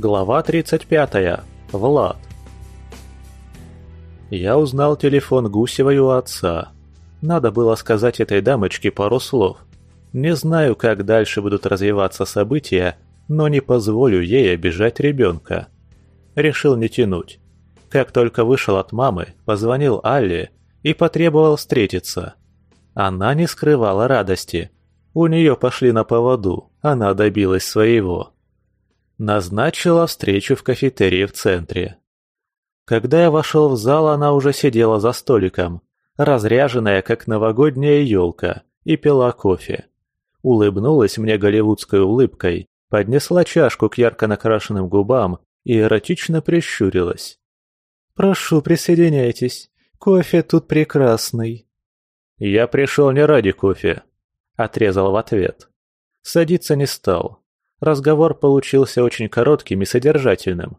Глава 35. Влад. Я узнал телефон Гусевой у отца. Надо было сказать этой дамочке пару слов. Не знаю, как дальше будут развиваться события, но не позволю ей обижать ребенка. Решил не тянуть. Как только вышел от мамы, позвонил Алле и потребовал встретиться. Она не скрывала радости. У нее пошли на поводу, она добилась своего. Назначила встречу в кафетерии в центре. Когда я вошел в зал, она уже сидела за столиком, разряженная, как новогодняя елка, и пила кофе. Улыбнулась мне голливудской улыбкой, поднесла чашку к ярко накрашенным губам и эротично прищурилась. «Прошу, присоединяйтесь. Кофе тут прекрасный». «Я пришел не ради кофе», — отрезал в ответ. Садиться не стал, Разговор получился очень коротким и содержательным.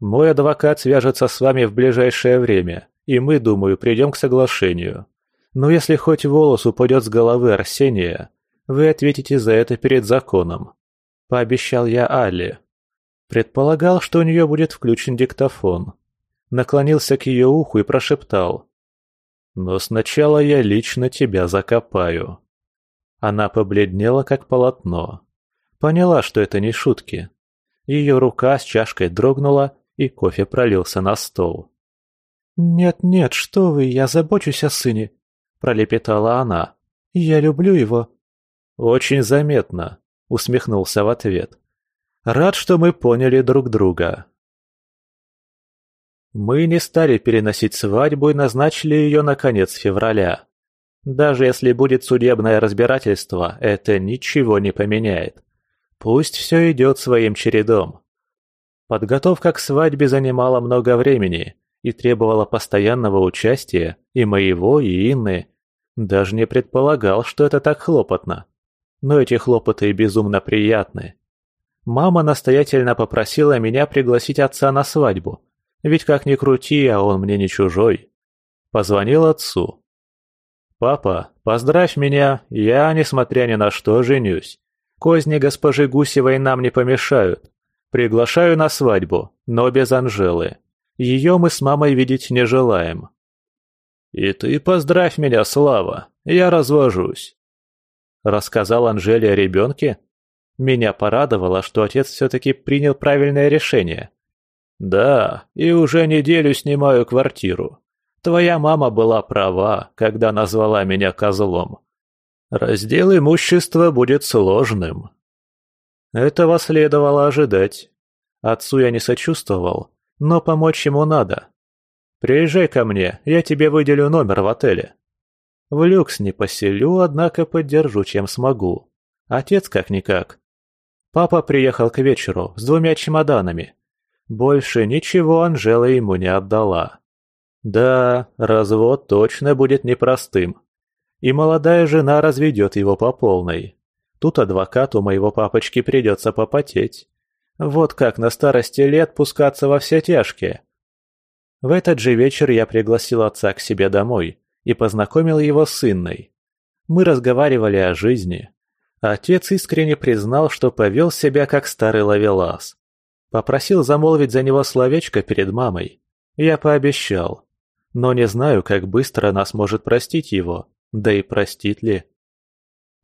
«Мой адвокат свяжется с вами в ближайшее время, и мы, думаю, придем к соглашению. Но если хоть волос упадет с головы Арсения, вы ответите за это перед законом», — пообещал я Алле. Предполагал, что у нее будет включен диктофон. Наклонился к ее уху и прошептал. «Но сначала я лично тебя закопаю». Она побледнела, как полотно. Поняла, что это не шутки. Ее рука с чашкой дрогнула, и кофе пролился на стол. «Нет-нет, что вы, я забочусь о сыне», — пролепетала она. «Я люблю его». «Очень заметно», — усмехнулся в ответ. «Рад, что мы поняли друг друга». Мы не стали переносить свадьбу и назначили ее на конец февраля. Даже если будет судебное разбирательство, это ничего не поменяет. Пусть все идет своим чередом. Подготовка к свадьбе занимала много времени и требовала постоянного участия и моего, и Инны. Даже не предполагал, что это так хлопотно. Но эти хлопоты безумно приятны. Мама настоятельно попросила меня пригласить отца на свадьбу, ведь как ни крути, а он мне не чужой. Позвонил отцу. «Папа, поздравь меня, я, несмотря ни на что, женюсь. Козни госпожи Гусевой нам не помешают. Приглашаю на свадьбу, но без Анжелы. Ее мы с мамой видеть не желаем. И ты поздравь меня, Слава, я развожусь. Рассказал Анжеле о ребенке? Меня порадовало, что отец все-таки принял правильное решение. Да, и уже неделю снимаю квартиру. Твоя мама была права, когда назвала меня козлом. Раздел имущества будет сложным. Этого следовало ожидать. Отцу я не сочувствовал, но помочь ему надо. Приезжай ко мне, я тебе выделю номер в отеле. В люкс не поселю, однако поддержу, чем смогу. Отец как-никак. Папа приехал к вечеру с двумя чемоданами. Больше ничего Анжела ему не отдала. Да, развод точно будет непростым и молодая жена разведет его по полной. Тут адвокату моего папочки придется попотеть. Вот как на старости лет пускаться во все тяжкие. В этот же вечер я пригласил отца к себе домой и познакомил его с сынной. Мы разговаривали о жизни. Отец искренне признал, что повел себя как старый ловелас. Попросил замолвить за него словечко перед мамой. Я пообещал. Но не знаю, как быстро нас может простить его. Да и простит ли?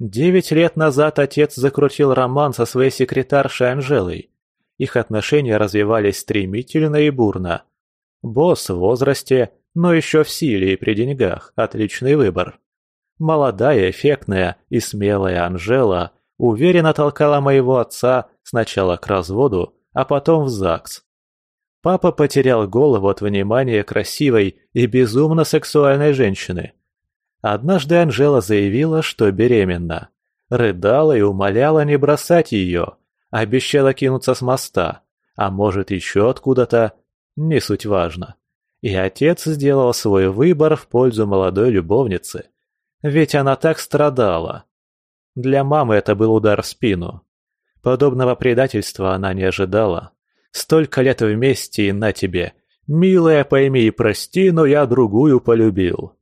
Девять лет назад отец закрутил роман со своей секретаршей Анжелой. Их отношения развивались стремительно и бурно. Босс в возрасте, но еще в силе и при деньгах. Отличный выбор. Молодая, эффектная и смелая Анжела уверенно толкала моего отца сначала к разводу, а потом в ЗАГС. Папа потерял голову от внимания красивой и безумно сексуальной женщины – Однажды Анжела заявила, что беременна. Рыдала и умоляла не бросать ее. Обещала кинуться с моста. А может, еще откуда-то. Не суть важно. И отец сделал свой выбор в пользу молодой любовницы. Ведь она так страдала. Для мамы это был удар в спину. Подобного предательства она не ожидала. Столько лет вместе и на тебе. Милая, пойми и прости, но я другую полюбил.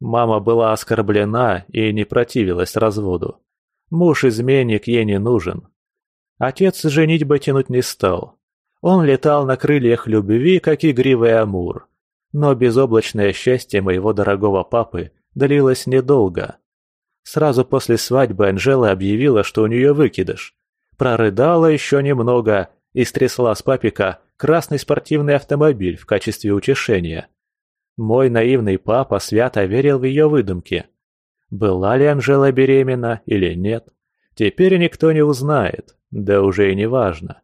Мама была оскорблена и не противилась разводу. Муж-изменник ей не нужен. Отец женить бы тянуть не стал. Он летал на крыльях любви, как игривый амур. Но безоблачное счастье моего дорогого папы длилось недолго. Сразу после свадьбы Анжела объявила, что у нее выкидыш. Прорыдала еще немного и стрясла с папика красный спортивный автомобиль в качестве утешения. Мой наивный папа свято верил в ее выдумки. Была ли Анжела беременна или нет, теперь никто не узнает, да уже и не важно.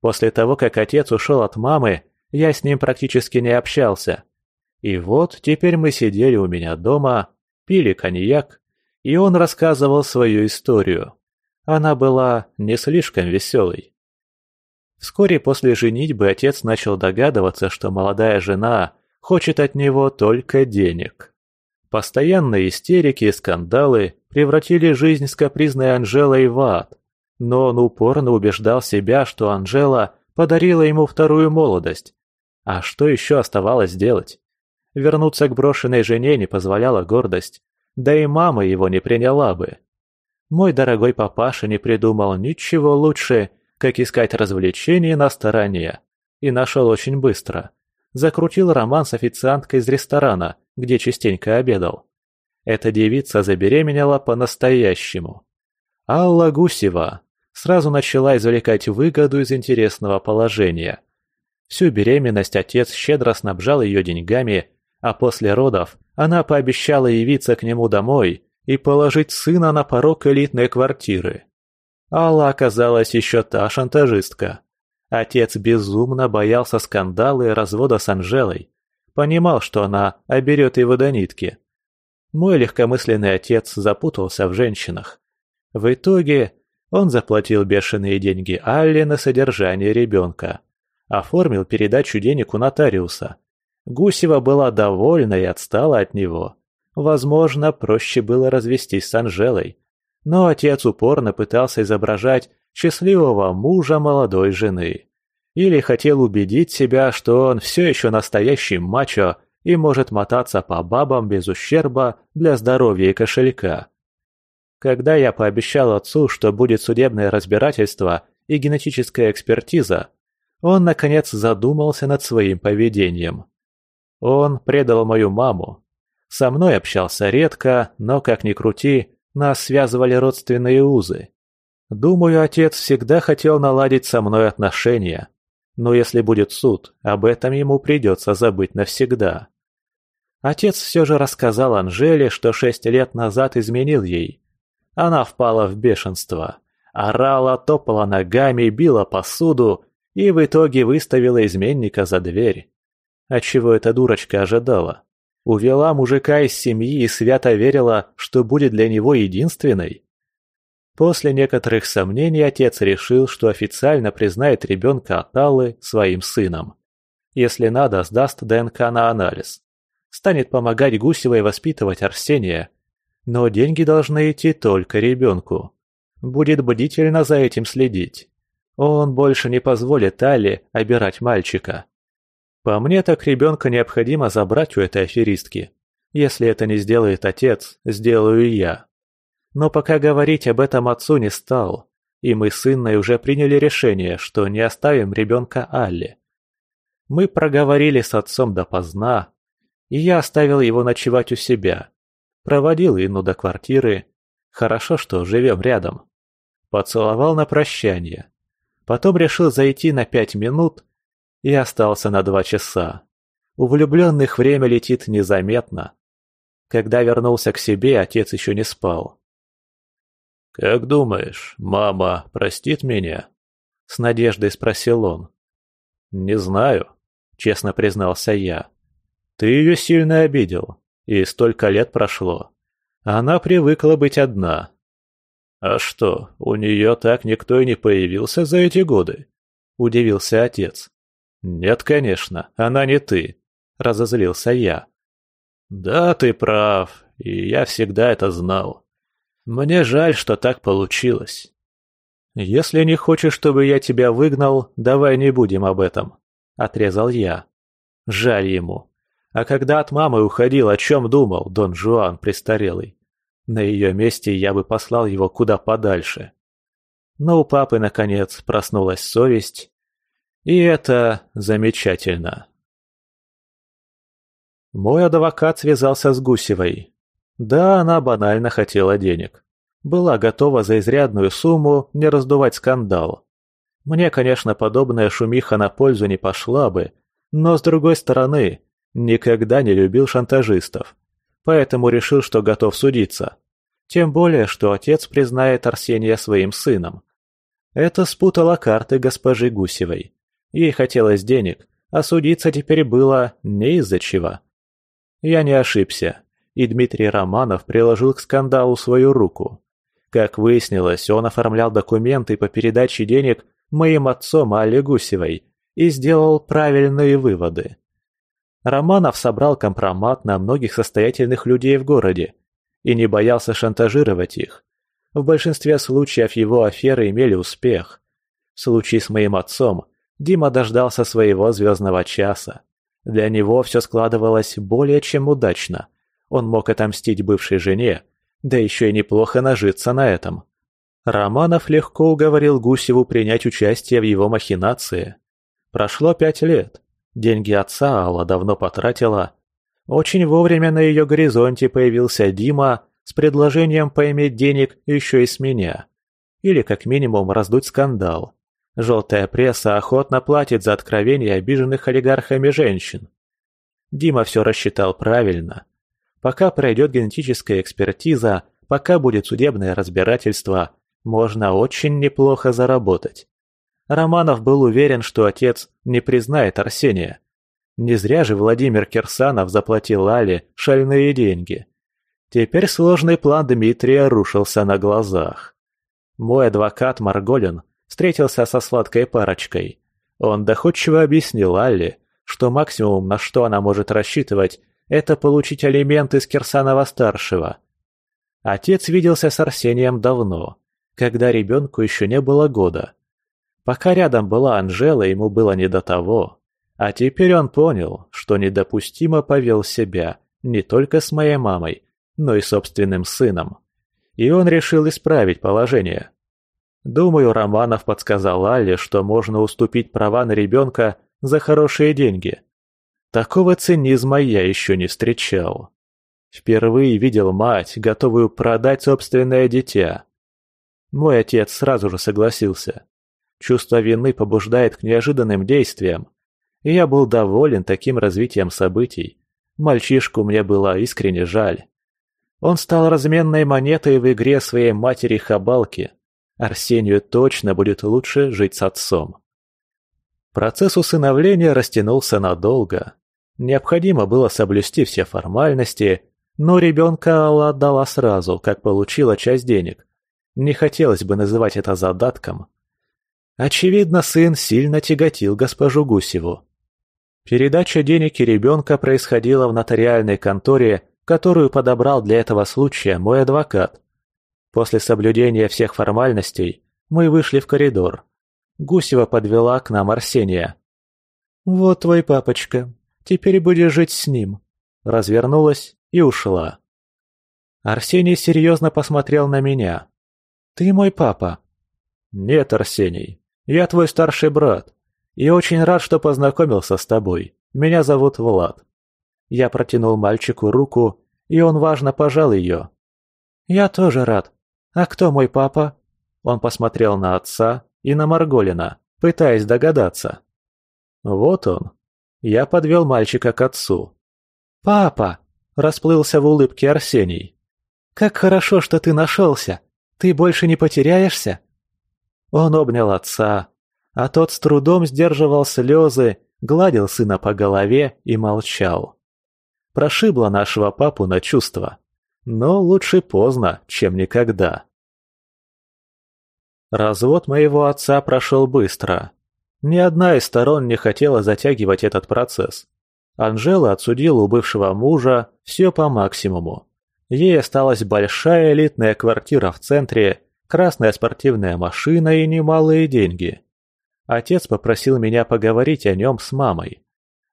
После того, как отец ушел от мамы, я с ним практически не общался. И вот теперь мы сидели у меня дома, пили коньяк, и он рассказывал свою историю. Она была не слишком веселой. Вскоре после женитьбы отец начал догадываться, что молодая жена хочет от него только денег. Постоянные истерики и скандалы превратили жизнь с капризной Анжелой в ад, но он упорно убеждал себя, что Анжела подарила ему вторую молодость. А что еще оставалось делать? Вернуться к брошенной жене не позволяла гордость, да и мама его не приняла бы. Мой дорогой папаша не придумал ничего лучше, как искать развлечения на стороне. И нашел очень быстро. Закрутил роман с официанткой из ресторана, где частенько обедал. Эта девица забеременела по-настоящему. Алла Гусева сразу начала извлекать выгоду из интересного положения. Всю беременность отец щедро снабжал ее деньгами, а после родов она пообещала явиться к нему домой и положить сына на порог элитной квартиры. Алла оказалась еще та шантажистка. Отец безумно боялся скандала и развода с Анжелой. Понимал, что она оберет его до нитки. Мой легкомысленный отец запутался в женщинах. В итоге он заплатил бешеные деньги Алле на содержание ребенка. Оформил передачу денег у нотариуса. Гусева была довольна и отстала от него. Возможно, проще было развестись с Анжелой, но отец упорно пытался изображать счастливого мужа молодой жены. Или хотел убедить себя, что он все еще настоящий мачо и может мотаться по бабам без ущерба для здоровья и кошелька. Когда я пообещал отцу, что будет судебное разбирательство и генетическая экспертиза, он, наконец, задумался над своим поведением. Он предал мою маму. Со мной общался редко, но, как ни крути, нас связывали родственные узы. Думаю, отец всегда хотел наладить со мной отношения. Но если будет суд, об этом ему придется забыть навсегда. Отец все же рассказал Анжеле, что шесть лет назад изменил ей. Она впала в бешенство. Орала, топала ногами, била посуду и в итоге выставила изменника за дверь. А чего эта дурочка ожидала? Увела мужика из семьи и свято верила, что будет для него единственной. После некоторых сомнений отец решил, что официально признает ребенка от Аллы своим сыном. Если надо, сдаст ДНК на анализ. Станет помогать Гусевой воспитывать Арсения. Но деньги должны идти только ребенку. Будет бдительно за этим следить. Он больше не позволит Алле обирать мальчика. По мне, так ребенка необходимо забрать у этой аферистки. Если это не сделает отец, сделаю я. Но пока говорить об этом отцу не стал, и мы с Инной уже приняли решение, что не оставим ребенка Алле. Мы проговорили с отцом допоздна, и я оставил его ночевать у себя. Проводил Инну до квартиры. Хорошо, что живем рядом. Поцеловал на прощание. Потом решил зайти на пять минут и остался на два часа. У влюбленных время летит незаметно. Когда вернулся к себе, отец еще не спал. «Как думаешь, мама простит меня?» — с надеждой спросил он. «Не знаю», — честно признался я. «Ты ее сильно обидел, и столько лет прошло. Она привыкла быть одна». «А что, у нее так никто и не появился за эти годы?» — удивился отец. «Нет, конечно, она не ты», — разозлился я. «Да, ты прав, и я всегда это знал. Мне жаль, что так получилось. Если не хочешь, чтобы я тебя выгнал, давай не будем об этом», — отрезал я. Жаль ему. А когда от мамы уходил, о чем думал Дон Жуан престарелый? На ее месте я бы послал его куда подальше. Но у папы, наконец, проснулась совесть, И это замечательно. Мой адвокат связался с Гусевой. Да, она банально хотела денег. Была готова за изрядную сумму не раздувать скандал. Мне, конечно, подобная шумиха на пользу не пошла бы, но, с другой стороны, никогда не любил шантажистов. Поэтому решил, что готов судиться. Тем более, что отец признает Арсения своим сыном. Это спутало карты госпожи Гусевой. Ей хотелось денег, а судиться теперь было не из-за чего. Я не ошибся, и Дмитрий Романов приложил к скандалу свою руку. Как выяснилось, он оформлял документы по передаче денег моим отцом Алле Гусевой и сделал правильные выводы. Романов собрал компромат на многих состоятельных людей в городе и не боялся шантажировать их. В большинстве случаев его аферы имели успех. В случае с моим отцом Дима дождался своего звездного часа. Для него все складывалось более чем удачно. Он мог отомстить бывшей жене, да еще и неплохо нажиться на этом. Романов легко уговорил Гусеву принять участие в его махинации. Прошло пять лет. Деньги отца Алла давно потратила. Очень вовремя на ее горизонте появился Дима с предложением поиметь денег еще и с меня. Или как минимум раздуть скандал. Желтая пресса охотно платит за откровения обиженных олигархами женщин. Дима все рассчитал правильно. Пока пройдет генетическая экспертиза, пока будет судебное разбирательство, можно очень неплохо заработать. Романов был уверен, что отец не признает Арсения. Не зря же Владимир Кирсанов заплатил Али шальные деньги. Теперь сложный план Дмитрия рушился на глазах. Мой адвокат Марголин встретился со сладкой парочкой. Он доходчиво объяснил Алле, что максимум, на что она может рассчитывать, это получить алименты с Кирсанова-старшего. Отец виделся с Арсением давно, когда ребенку еще не было года. Пока рядом была Анжела, ему было не до того. А теперь он понял, что недопустимо повел себя не только с моей мамой, но и собственным сыном. И он решил исправить положение. Думаю, Романов подсказал Алле, что можно уступить права на ребенка за хорошие деньги. Такого цинизма я еще не встречал. Впервые видел мать, готовую продать собственное дитя. Мой отец сразу же согласился. Чувство вины побуждает к неожиданным действиям. И я был доволен таким развитием событий. Мальчишку мне было искренне жаль. Он стал разменной монетой в игре своей матери Хабалки. Арсению точно будет лучше жить с отцом. Процесс усыновления растянулся надолго. Необходимо было соблюсти все формальности, но ребенка Алла отдала сразу, как получила часть денег. Не хотелось бы называть это задатком. Очевидно, сын сильно тяготил госпожу Гусеву. Передача денег и ребенка происходила в нотариальной конторе, которую подобрал для этого случая мой адвокат. После соблюдения всех формальностей мы вышли в коридор. Гусева подвела к нам Арсения. «Вот твой папочка. Теперь будешь жить с ним». Развернулась и ушла. Арсений серьезно посмотрел на меня. «Ты мой папа?» «Нет, Арсений. Я твой старший брат. И очень рад, что познакомился с тобой. Меня зовут Влад». Я протянул мальчику руку, и он важно пожал ее. «Я тоже рад. А кто мой папа?» Он посмотрел на отца и на Марголина, пытаясь догадаться. «Вот он». Я подвел мальчика к отцу. «Папа!» – расплылся в улыбке Арсений. «Как хорошо, что ты нашелся! Ты больше не потеряешься?» Он обнял отца, а тот с трудом сдерживал слезы, гладил сына по голове и молчал. Прошибло нашего папу на чувства. Но лучше поздно, чем никогда. Развод моего отца прошел быстро. Ни одна из сторон не хотела затягивать этот процесс. Анжела отсудила у бывшего мужа все по максимуму. Ей осталась большая элитная квартира в центре, красная спортивная машина и немалые деньги. Отец попросил меня поговорить о нем с мамой.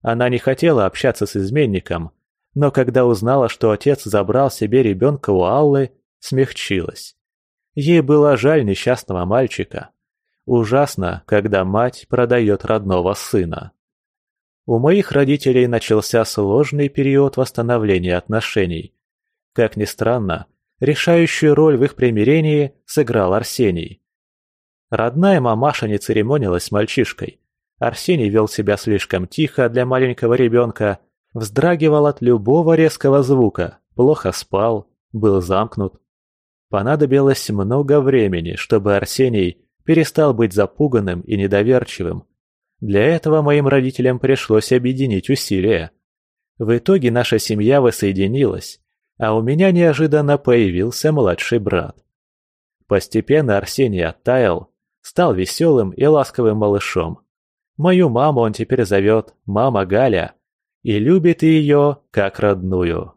Она не хотела общаться с изменником, но когда узнала, что отец забрал себе ребенка у Аллы, смягчилась. Ей было жаль несчастного мальчика. Ужасно, когда мать продает родного сына. У моих родителей начался сложный период восстановления отношений. Как ни странно, решающую роль в их примирении сыграл Арсений. Родная мамаша не церемонилась с мальчишкой. Арсений вел себя слишком тихо для маленького ребенка, вздрагивал от любого резкого звука, плохо спал, был замкнут. Понадобилось много времени, чтобы Арсений перестал быть запуганным и недоверчивым. Для этого моим родителям пришлось объединить усилия. В итоге наша семья воссоединилась, а у меня неожиданно появился младший брат. Постепенно Арсений оттаял, стал веселым и ласковым малышом. Мою маму он теперь зовет «мама Галя» и любит ее как родную.